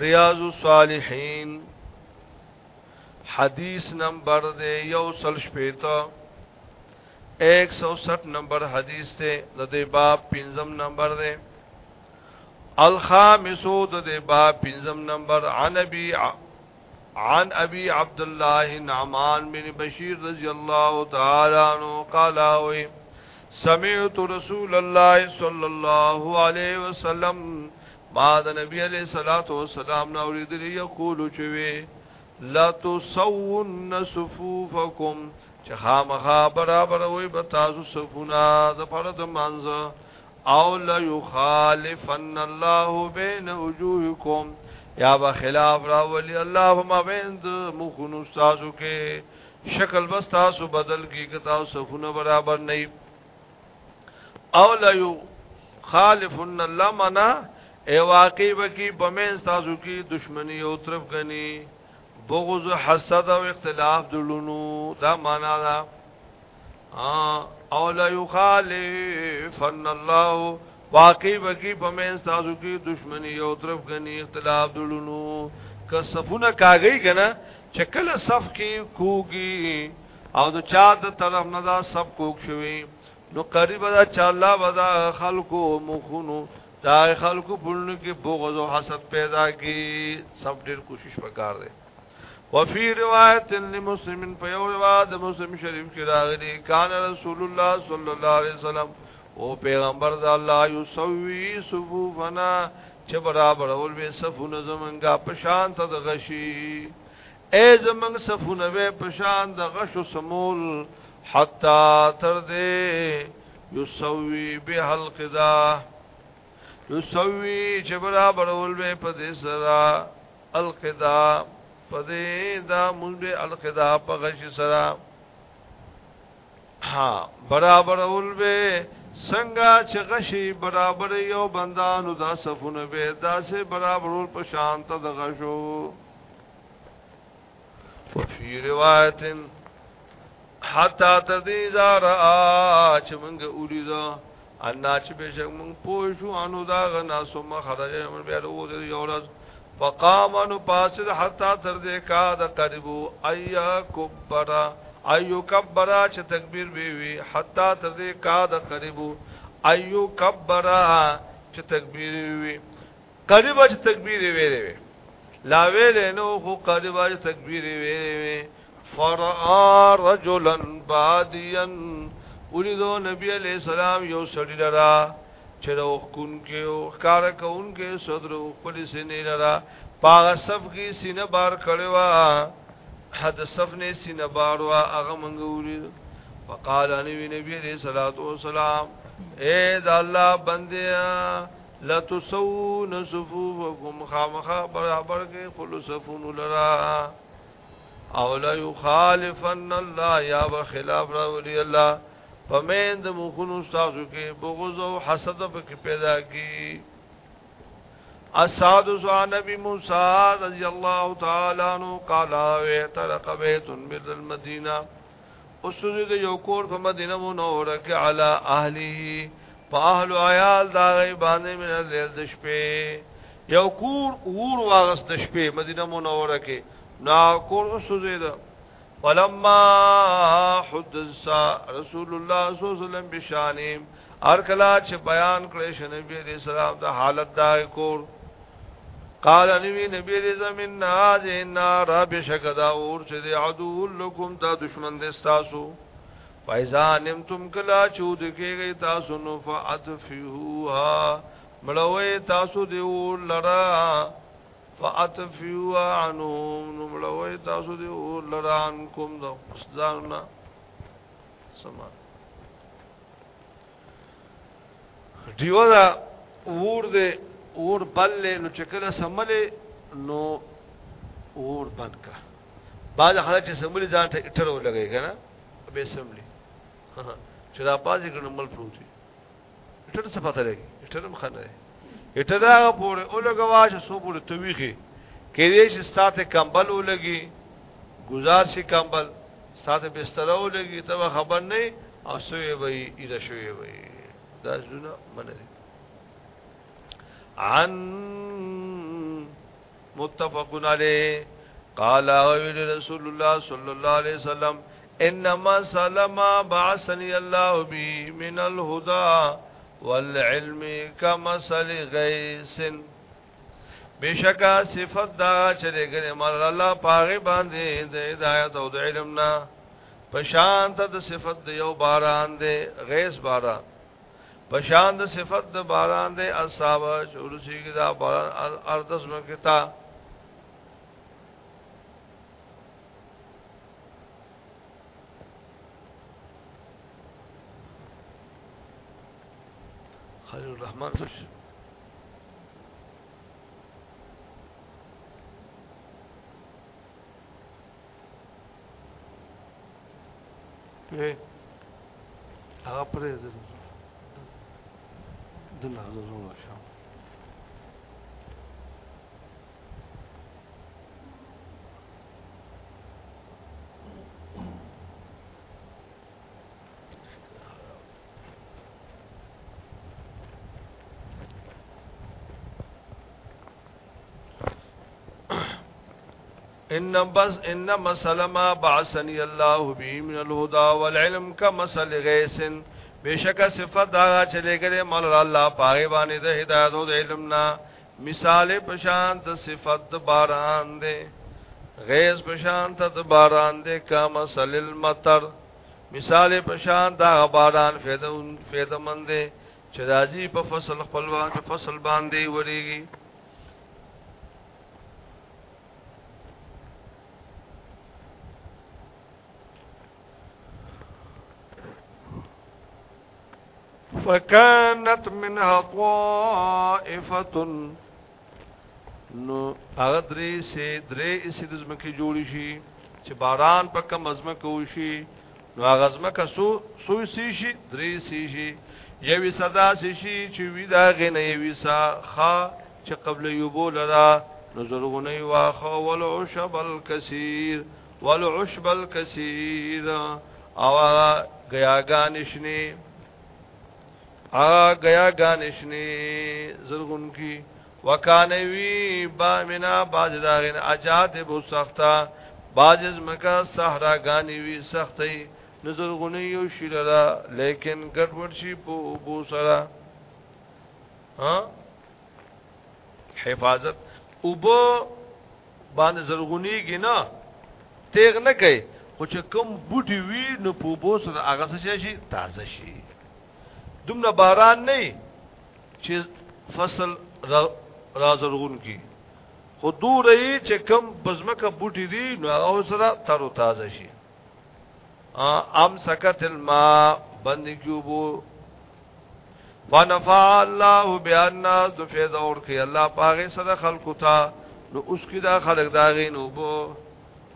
ریاض الصالحین حدیث نمبر دے یو سل شپیتا ایک سو سٹھ نمبر حدیث دے دے باب پنزم نمبر دے الخامسو دے باب پنزم نمبر عن ابی عن ابي عبد الله نعمان بن بشير رضي الله تعالى عنه قال سمعت رسول الله صلى الله عليه وسلم ما دا نبی علیہ الصلات والسلام نو اوریدلی یقول چوي لا تصون صفوفکم چې خامخا برابر وي به تاسو صفونه د فرد منځ او لا يخالفن الله بين وجوهكم یا به خلاف را ولی الله ما بین مخونو تاسو کې شکل بس تاسو بدل کی که تاسو صفونه برابر نه او لا يخالفن الله منا اے واقعي وکي پمن تاسو کې دشمني او طرف غني بغض حسد او اختلاف دلونو دا معنا دا او لا يخالفن الله واقعي وکي پمن تاسو کې دشمني او طرف غني اختلاف دلونو که صفونه کاږي کنه چکل صف کې کوږي او د چا د طرف نه دا سب کوک شوي نو قریب دا چا الله ودا خلقو مخونو دا خلکو پړنو کې بغض او حسد پیدا کی سب ډیر کوشش وکړ دي وفي روایت لمسلم په یو روایت مسلم شریف کې راغلي کان رسول الله صلی الله علیه وسلم او پیغمبر د الله یسوي صفوفنا چې برابر اول به صفونه زمنګا په شان ته د غشي اے زمنګ صفونه به په شان د غشو سمول حتا تر دې یسوي به القذا تسوی جبرا برول بے پدی سرا القدا پدی دا منبے القدا پغش سرا ہاں برابر اول بے څنګه چې غشي برابر یو بندانو دا صفونه به دا سه برابر ول په شانت د غشو وفي روایت حتا تدی زرا چې موږ اولیدو ان چې بشک مونږ پوه شو انو دا غنا ثم خرج من بیا ورو دې یورز فقام ان پاس حتا تر دې کا د قربو ايا کبرا ايو کبرا چې تکبیر وی وی حتا تر دې کا د قربو ايو کبرا چې تکبیر وی قربا چې تکبیر وی وی لا ویل نو خو قربا چې تکبیر وی وی فرع رجلا باديا ولیدو نبی علیہ السلام یو سړی لرا چې روخ کون کې او کار کون کې صدر خپل سینې لرا پاغه صف کې سینه بار کړوا حد صف نه سینه بار وا هغه مونږ ولیدو وقال نبی نبی علیہ الصلوۃ والسلام اے د الله بندیا لا تسون صفوفکم خامخا برابر کې خلصفون لرا او لا يخالفن الله یا بخلاف راولي الله پمین د مخونو تاسو کې بغض او حسد پکې پیدا کی اساد سو نبی موسی رضی الله تعالی عنہ قال اعترق بیت من المدینه اسوږي د یو کور په مدینه مو نو ورکه علی اهلی په اهل عیال دا غي باندې من لیل د شپې یو کور ور واغست شپې مدینه مو نو ورکه نا کور اسوږي ولما حدث رسول الله صلی الله علیه وسلم بشانیم هر کلا چې بیان کړی شنه نبی دې سلام د حالت دا کور قال نبی نبی دې زمين ناز نار بشکدا اور چې دې عدو لكم دا دشمن دې تاسو فایزا نمتم کلا چود کېږي تاسو نو فاطفوها مړوي تاسو دې ور لرا فاتفیوا عنهم نملوی تاسو دی اور لران کوم د قصدارنا سما دیو دا اور دے اور بل نو چکل سملې نو اور بند کا بعد حالت سملې ځان ته اٹرو لګی کنه به سملې چې دا پازې کړه مل پروت اٹر څه پته لګي اٹر مخنه اته دا پورې اولګوا چې سو پورې تویخي کې دې چې ستاته کمبل ولګي گزار شي کمبل ستاته بستر ولګي ته خبر نه او سوې وي اېدا شوې وي دا زونه منه عن متفقن علی قال رسول الله صلی الله علیه وسلم انما سلم بعثني الله بي من الهدى والعلم کمثل غیث بشکا صفت دا چلے گنے مر اللہ پاغی باندے دے ہدایت او د علم نا پشانت د صفت د یو باران دے غیث باران پشانت صفت د باران دے اصحاب چورسی کی دا باران اردس مکتا خلیل الرحمن څه شي په هغه پرې د دنیا زړه شو ان بس ان مثل ما بعثني الله به من الهدى والعلم كمثل غيث بشک صفات دا چلے گئے مول الله پاغه باندې د هدایت او د علم نا مثال پشان د صفات باران دے غیث پشان د باران دے کمثل المطر مثال پشان دا باران فیدون فیدمن دے چې راځي په فصل خپلوان په فصل باندې وريږي فكانت منها طائفه نو هغه درې سي درې سي د زمکه جوړی شي چې باران په کم ازمه کوي شي نو هغه ازمکه سو سو سي شي درې سي شي یوي صدا سي شي چې وی دا غنه یوي سا خا چې قبل یوبو لرا نو زرغونه واخه ول عشب الكثير ول عشب الكثير او غیاګانشنی آ گیا گانشنی زرغن کی وکانوی با منا باز داغین اجات بو سختا باز مکا صحرا گانوی سختی نظر غنی یو شیلرا لیکن گډوډ شي په بو سرا ها حفاظت وبو باندې زرغونی گنا تیغ نه کوي خو چې کوم بوټي وی نو په بو سره هغه څه شي تازه شي دومره باران نه چې فصل رازرغون کی خو دور ای چې کم بزمکه بوټی دی نو او سره تر تازه شي ام سکت الماء بند کیوبو فنفع الله بیان ذفیذ اور کی الله پاغه سره خلق تا نو اوس کی دا خلق دا غین او بو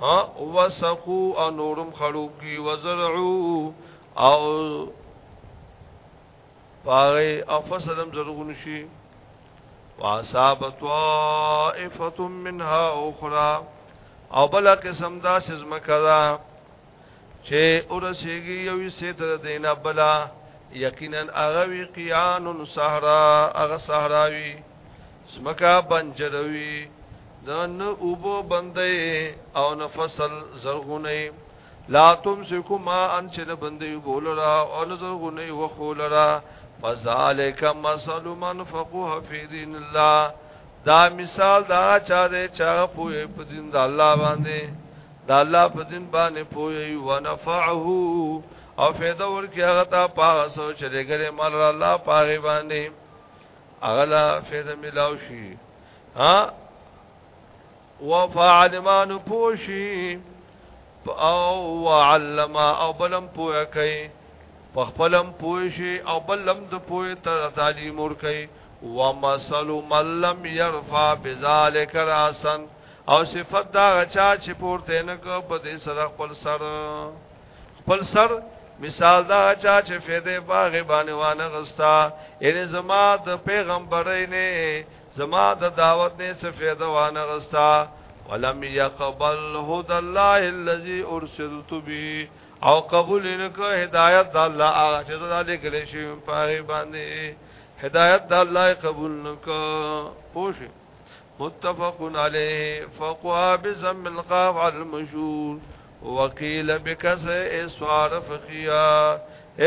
ها وسقو انورم خلق کی وزرعو او پاغی او فسدم زرغون شي واصاب طائفه منها اخرى او بل قسم دا سزم کړه چې اورسیږي یو سیت دینا بلا یقینا اغوی قیان صحرا اغه صحراوی سمکا بنجروی دن اوبو بندې او نفصل زرغونه لا تمسکما ان چې بندې بولرا او زرغونه وخولرا فذالک مثل من فقه فی دین الله دا مثال دا چا دې چا پوی په دین د الله باندې دا الله په دین باندې پوی او نفعه او فیدا ورکی هغه تا پاغه سوچ لري مال الله پاغه باندې اغلا فیدا ملاو شي ها وفعل ما نپوشی او وعلم او بلم پوی کوي پخپلم پوه شي او بلم د پوه ته تعلیم ورکي ومثل من لم يرفع بذلك راسا او صفت دا غچا چې پورته نه کو په دې سره خپل سر خپل سر مثال دا چا چې فیده باغ باندې وانه غستا ان زما د پیغمبرینه زما د دعوت نه سفیده وانه غستا ولم يقبل هدى الله الذي ارسلت به او قبول نکو هدایت د الله هغه چې دا لیکل شي په باندې هدایت د الله قبول نکو پوښ متفق علیه فقوا بزم القاف على المشور وقيل بكسر اسوار فقيا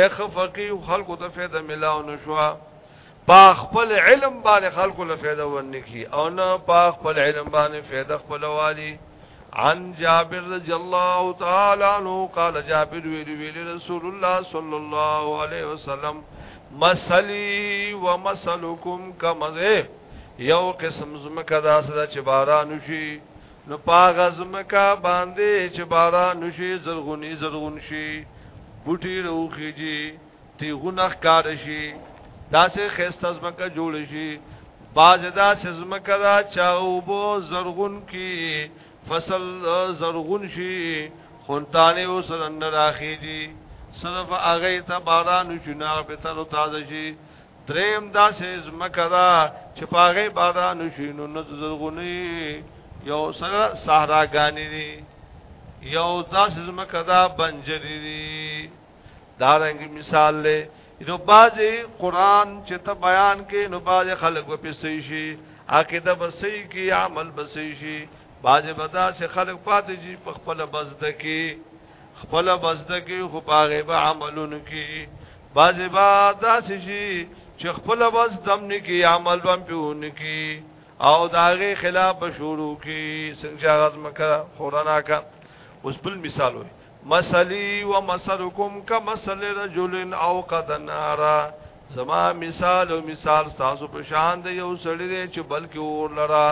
اخ فقي خلق ته فائدہ ملاو نشوا پاخ خپل علم باندې خلق له فائدہ ورنکی او نه پاخ خپل علم باندې فائدہ خپل والی عن جابر رضی الله تعالی عنہ قال جابر ویلی ویلی رسول الله صلی الله علیه وسلم مسلی و مسلکم کمزه یو قسم زمکه دا سره چې باران وشي نو پاغه زمکه باندې چې باران وشي زرغونی زرغون شي بوټي روخيږي تیغونه ښکار شي داسې خسته زمکه جوړ شي باز دا سزمکه دا چاوبو زرغون کی فصل زرغون شي خونتانه او سرن راخیږي صرف هغه ته باران چنا په تر تازه شي دریم داسې زمکرا چې پاغه باران شینو نه زرغونی یو سره صحراګانی دي یو داسې زمکرا بنجری دي دارنګ مثال له نو بازي قران چې ته بیان کې نو باز خلق په پیسې شي عقیده بسې کې عمل بسې شي باز بدا سے خلق پات جی خپل بزده کی خپل بزده کی خو پاغه به عملون کی باز بدا سے جی چې خپل بز دم نه کی عمل بم پیون کی او داغه خلاف بشورو کی څنګه غاز مکه خورانا کا اوس بل مثال وي مثلی و مثلکم کا مثل رجل او قد نارا زما مثال او مثال تاسو په شان دی یو سړی دی چې بلکې اور لرا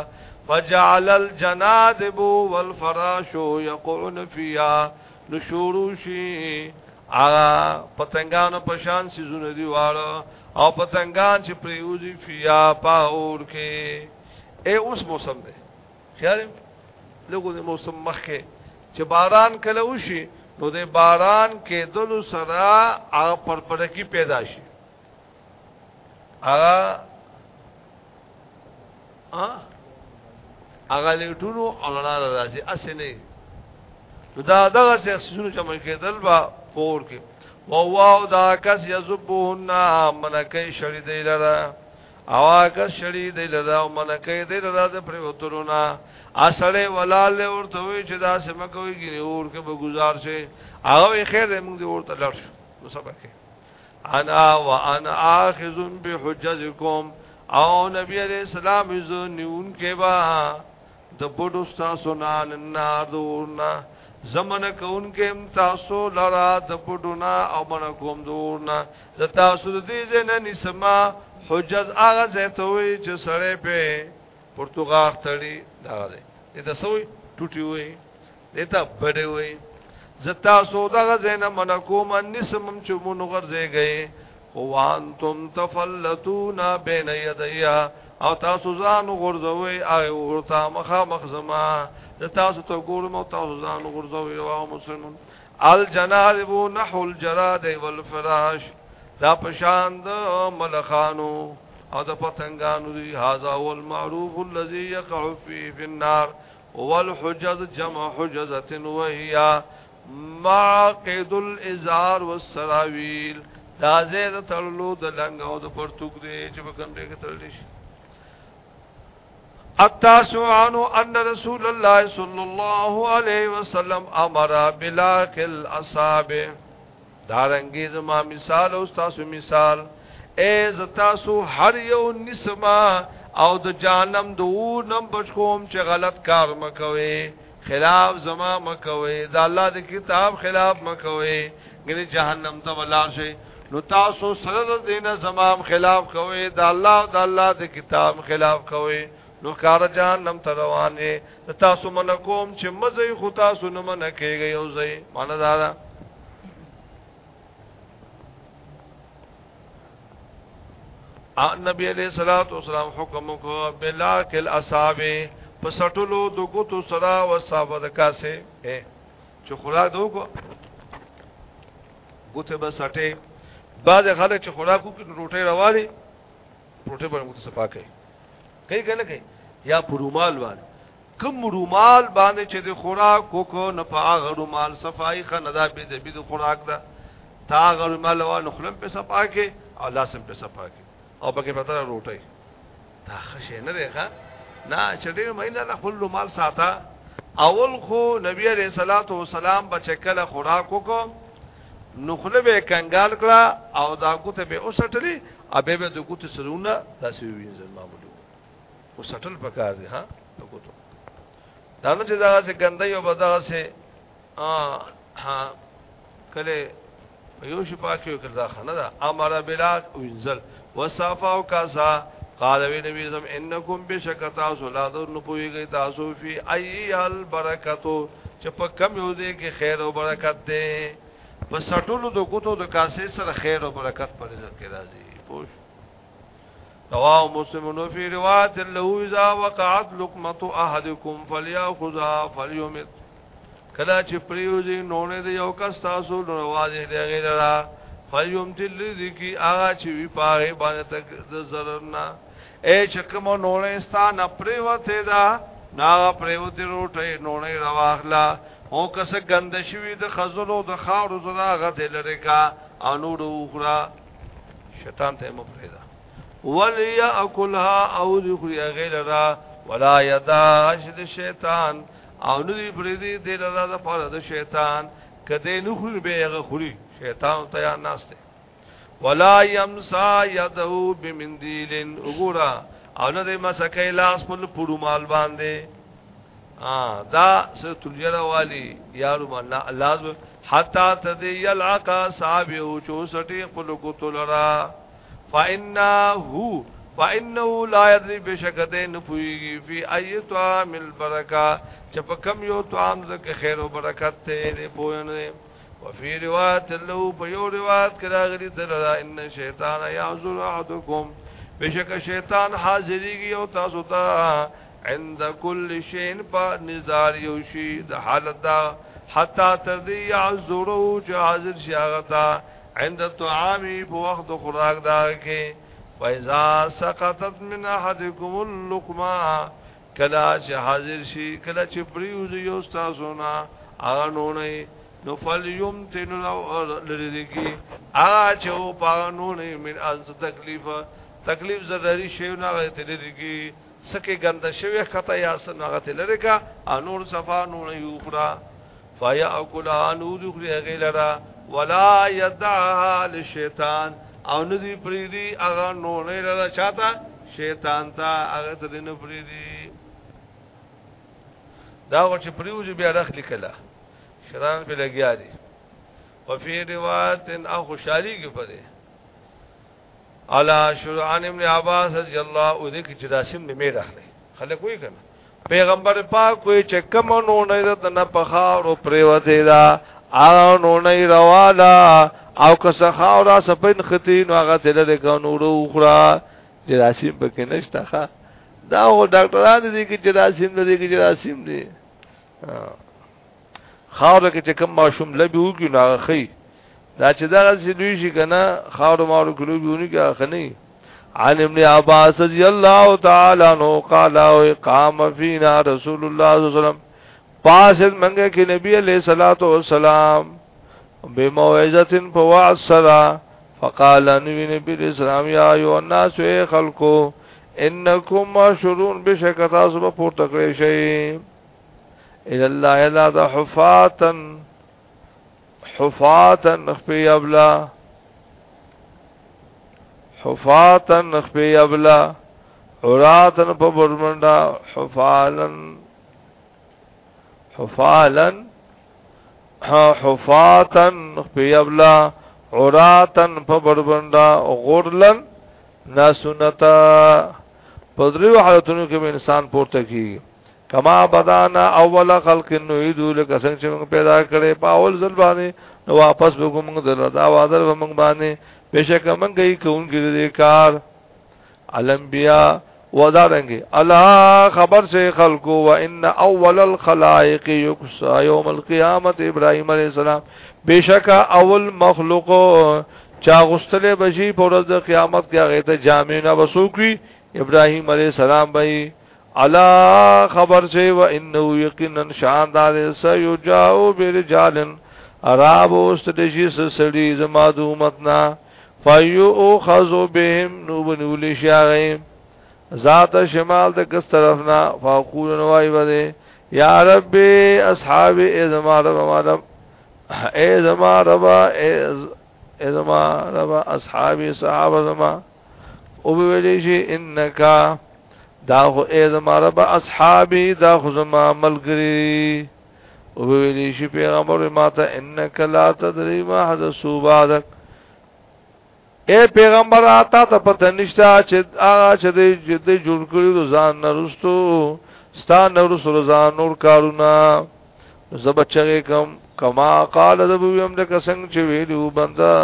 فجعل الجنادب والفراش يقعن فيها نشوروشي آغا پتنگان پشان سی زونه دیوارا او پتنگان چې پریوزی فیا پاور کې اے اوس موسم دی خیال لګو د موسم مخه چې باران کله وشي نو د باران کې دلو سرا هغه پرپړکی پیدا شي هغه ا هغه لټونو او لار راځي اسې نه دا دغه شخصونو چې موږ کېدل با پور کې او واو دا کس یذبون منکې شری دی لرا او کس شری دی لرا او منکې دی لرا د پروترونا اصله ولال ورته وی چې دا سم کوي ګني اور کې به گزار شي هغه خیر دې موږ دې ورته لړ نو سبا کې انا وانا اخذ بحجزکم او نبی علیہ السلام زنیون کے با د بډو تاسو نال نادورنا زمن کون کې ام تاسو لرا د بډونا او من کوم دورنا ز تاسو دې زنه نسما حجز هغه زیتوي چې سره په پرتګال تړي دا دې دا سوې ټوټي وي دې تا بډې وي زتا سودا غزین منکوم نسمم چمون غرزے گئے خوان تم تفلتونا بین یدیا او تاسو ځان غورځوي او ورته مخه مخزما د تاسو ته ګورم او تاسو ځان غورځوي او مسلمان الجناب نحو الجراد والفراش دا پشان د ملخانو او د پتنګانو دی هاذا والمعروف الذي يقع فيه في النار والحجز جمع حجزه وهي معقد الازار والسراويل دا زید تړلو د لنګ او د پرتوګ دی چې په کوم ځای کې تړلی شي التاسو عنو ان رسول الله صلی الله علیه وسلم امر بلاک الاصابع دارنګي زما مثال او تاسو مثال اے ز تاسو هر یو نسما او د جانم دو نم بچوم چې غلط کار مکوي خلاف زما مکوي د الله د کتاب خلاف مکوي ګنې جهنم ته ولاړ شي نو تاسو سره د دینه زمام خلاف کوي د الله د الله د کتاب خلاف کوي نو کار جهنم ته روان دي تاسو من کوم چې مزه خو تاسو نه من کېږي او زه معنا دا نبی علیہ الصلوۃ والسلام حکم کو بلاک الاصاب پسټلو د ګوتو سرا او صاحب د کاسه چې خوراک دو کو ګوتې به سټې بعض خلک چې خوراک کوي روټي روالي روټي به موږ صفا کوي کوي کنه کوي یا پرومال باندې کوم رومال باندې چې د خوراک کو نه په هغه رومال صفای خندا به د بيد خوراک دا تا هغه رومال وانه خلم په صفا کې او لاسم په صفا کې او پکې پتا روټي دا خشه نه دی ښا نه چې دې مینه د خپل رومال ساته اول خو نبی عليه الصلاه والسلام بچکل خوراک کو نخله به کنګال کړه او دا ګوته به اوسټلی ابه به د ګوته سرونه تاسو وینځل معمول خو سټل پکار دی ها وګورئ دا نه چې دا څه ګندای او بدغه څه ا ها کله یو شي پاکي کړه دا خنه دا امر بلا وینزل وصفاو کاسا قال وی نبی زم انکم بشکتا صلات نو پویږي تاسو فی ای البرکتو چې په کم یو دی کې خیر او برکت دی په سټولو د کوتو د کاسې سره خیر او برکت پر عزت کې راځي پوه رواه مسلم في رواه له اذا وقعت لقمه احدكم فليأخذها فليمت کلا چې پریوزي نوړې د یو کس تاسو نوازه دی غیرا فليمت الذي کی هغه چې وی پاره باندې تک د zarar نه اے چکمو نوړې ستان پریوته دا نا پریوته روټه نوړې رواخلا او کس غند شوی د خزلو د خاور زړه غته لری کا انو دوخرا شیطان ته مو پریدا وليأكلها او ذخري غيرها ولا يداش د شیطان او ندی پریدی دی لاله د پاره د شیطان کدی نو خور به هغه خوري شیطان ته ناشته ولا يمسا يده بمنديل وګورا او ندی مسکه لاس په پړو مال باندې دا سرت الجرا والی یارو الله الله حتا تدی يلعق صاحب او چوسټي خپل کو تلرا فانه فانه لا يدري بشکته نفوي في اي طعام البركه چپکم یو طعام زکه خیر او برکت ته پوینه وفي روایت له په یو روایت کرا غري دلا ان شیطان يعذر احدكم بشک شیطان حاضريږي او تاسو ته عند كل شيء په نزار یو شي د حالت دا حتا تر دې يعذرو چې حاضر شي هغه عند الطعام بوخت خوراک دا کې فاذا سقطت من احدكم اللقمه کلا چې حاضر شي کلا چې پریوز یو تاسو نه هغه نو نه نو فلیوم تن لو لری کی هغه چې او پاغه نو نه من از تکلیف تکلیف ضروري شی نه هغه تل لري کی سکه ګنده شوی خطا یا سن هغه تل لري کا انور صفا نو نه یو خرا فیا اکل انو ذخر غیلرا ولا يدعها للشیطان او ندی پریدی اغا نونه لرا چاہتا شیطان تا اغا تدین پریدی دا وخت پریو جو بیا رخ لیکلا شران په لګیا دي وفي روایت ان اخو شاری کې پدې علا شرعان ابن عباس رضی الله عنه کې جراسم نه میرا خلک وی کنه پیغمبر پاک کوئی چکم نو نه د نه پخا او پریوته دا آنو نی روالا او کس خاورا سپین خطین واغا تیل رکا نورو اخرا جراسیم پکی نشتا خوا دا او ډاکټران دي کې جراسیم دي کې جراسیم دي خاور کې چې کم ماشوم لبي وګي نه خي دا چې دا غسی دوی شي کنه خاور مارو کلو بيونی کې اخني عن ابن عباس رضی الله تعالی عنہ قال اقام فينا رسول الله صلی الله علیه وسلم پاس منګه کې نبی علیہ الصلوۃ والسلام به موعظتن په وعظ سره فقال نبی نبی اسلام یا ایو الناس اے خلقو انکم مشرون بشک تاسو په پورته کړی شئ الا الله الا ذا حفاتن حفاتن خفی ابلا حفاتن خفی ابلا عراتن په برمندا حفالن حفالا حفاتا پیبلا عراتا په بربندا غرلن ناسنتا په دریو حالتونو کې انسان پورته کیږي کما بدانا اول خلق نعیدو لکه څنګه چې موږ پیدا کړې په اول ځل باندې نو واپس وګو موږ دردا وادر موږ باندې بشک موږ یې کوونکی دې کار الانبیاء ودارنګي الله خبر سے خلقو وان اول الخلائق يكسى يوم القيامه ابراهيم عليه السلام بشک اول مخلوق چا غستل بشي په ورځ د قیامت کې هغه ته جامعنا وسوکي ابراهيم عليه السلام به الا خبر سے وانه یقینا شاندار سيجاو برجال عرب است د شي سړي زما دومتنا فيو خذو بهم نو بنول شاغم ذات شمال د کس طرف نه فاقول نوای بده یا رب اصحاب ای زما رب ما رب ای زما رب ای زما رب اصحاب صحابه زما او به ویلی شي انکا دا خو ای زما رب اصحابي دا خو زما ملګری او به ویلی شي پیغمبر ماته انک لا تدری ما حدث بعدک اے پیغمبر آتا ته پته نشته چې هغه چې دې جوړ کړو ځان نرستو ستان نرستو ځان نور کارونه زبچغه کم کما قال ذبو يم لك څنګه چې ویلو بندا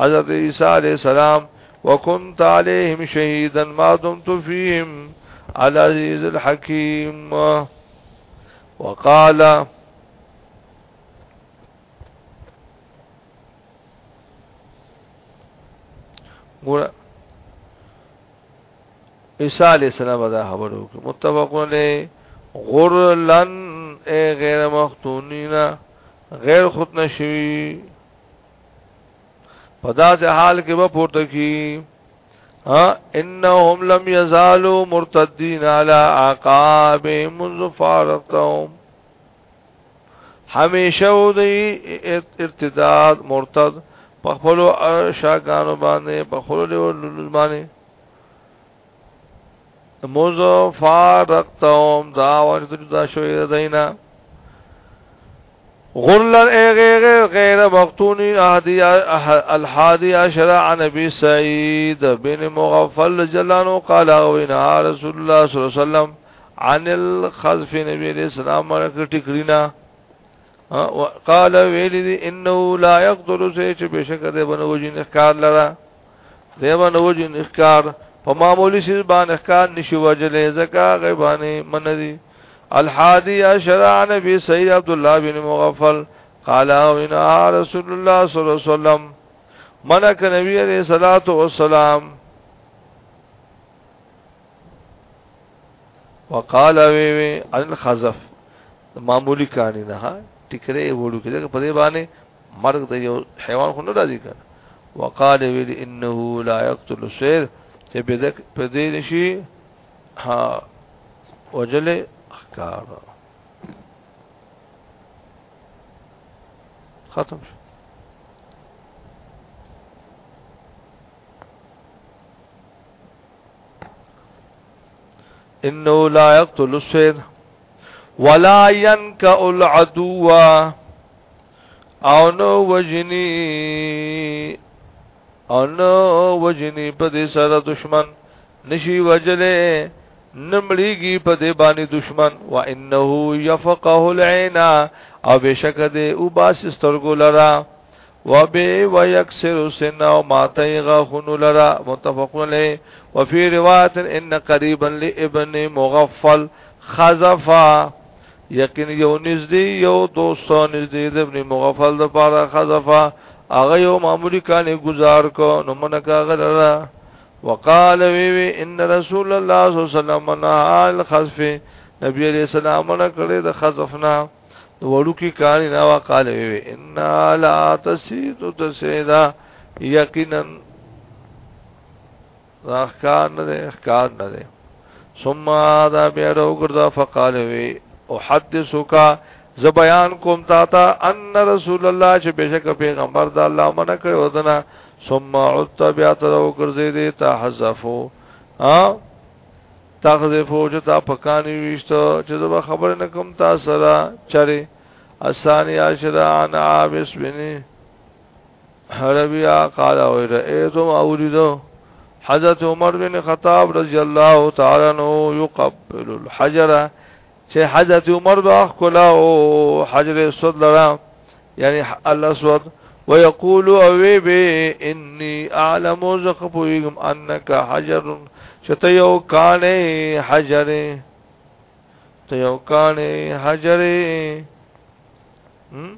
حضرت عیسی علیہ السلام وكنت عليهم شهيدا ما دمت فيهم العزيز الحكيم وقال ګور عیسی علیہ السلام دا خبر وکړه متفقون له غرلن غیر مختونینا غیر خودنا شوی پدا سے حال کے وہ پورته کی ہاں انهم لم يزالوا مرتدين على عقابهم منذ فارقتهم ہمیشہ ودی ارتداد مرتد پخپلو شاګانو باندې پخپلو له باندې موزو فارقتهم دا وانه جدا شوی دینا غرلن غیر غیر مقتونی احدی الحادی عشر عن ابي سعيد بن مغفل جلانو قال وینا رسول الله صلی الله علیه وسلم عن الخذف نبی الاسلام مرکه ټکرینا قال ویل دي انه لا يقدر شيء چې بشکره دی بنو وجن احکار لرا دی بنو وجن احکار په معمولی شی باندې احکار نشو وجلې زکا غیبانه من دي الحادی عشر عن ابي سيد عبد الله بن مغفل قال ان رسول الله صلى الله عليه وسلم منك نبي عليه الصلاه والسلام وقال وی وی الخزف معمولی کانی نه ټیکره وړو کې دا په دې باندې مرګ د یو حیوان خو نه راځي کنه وقال ویل انه لا يقتل الشير چې به دک په دې نشي ها وجل احکار ختم شو انه لا يقتل الشير ولا ينكع العدو او نو وجني او نو وجني په دې سره دشمن نشي وجلې نمړيږي په دې باندې دشمن وا انه يفقه العين او بشک دې او باس سترګو لرا و به و يكسر سن او ماته غخن لرا متفق له وفي روایت ان قريبا لابن مغفل خزفا یقین یو نږدې یو دوستان نږدې د ابن مغفل د پاره خذفا هغه یو معمولی کانه گزار کو نو منک هغه لرا وقال وی وی ان رسول الله صلی الله علیه وسلم نه الخذف نبی علیہ السلام نه کړی د خذفنا وړو کې کانه نا وقال وی وی ان لا تسید تسیدا یقینا راخ کار نه ده کار نه ده ثم دا بیا وګرځا فقال وی او حدثوکا ز بیان کوم تا تا ان رسول الله چې بشک پیغمبر د الله منه کړي ودنه ثم عدت بیا ترو ګرځې دې تا حذفو ها تا حذفو چې تا پکانی وشته چې زما خبر نه کوم تا سره چره اسانی عشرا عن عابس بن حربیا قال او رئیتم اولیدو حضرت عمر بن خطاب رضی اللہ تعالی عنہ یقبل الحجر چې حضرت عمر دا کلا او حجر اسود لرا یعنی الله اسود ويقول او بي اني اعلم زقفيكم انك حجر شتيو كان حجر تيو كان حجر hm?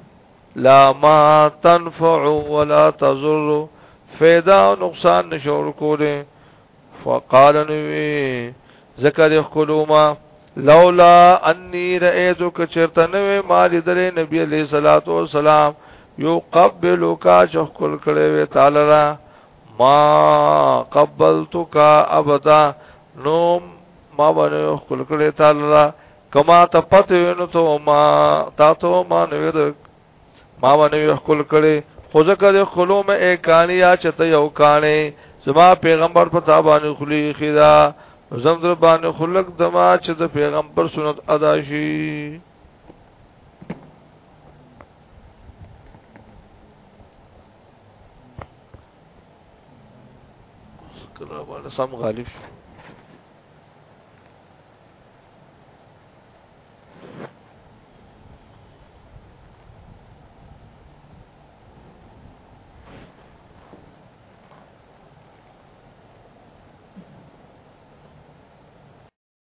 لا ما تنفع ولا تضر فیدا نقصان نشور کوله فقال نبی ذکر خلوما لولا انی رئیتو کچرتنوی مالی در نبی علیہ الصلوۃ والسلام یو قبلو کا چخکل کړي وی تعالی را ما قبلتو کا ابدا نو ما باندې خپل کړي تعالی را کما ته پته نو ته ما تا ته ما نو د ما باندې خپل کړي خو ځکه د خلوم اکانیا چته یو کانه زما پیغمبر په تا باندې خلی خدا زم در باندې خلق دما چې د پیغمبر سنت ادا شي کله باندې سم غالب شي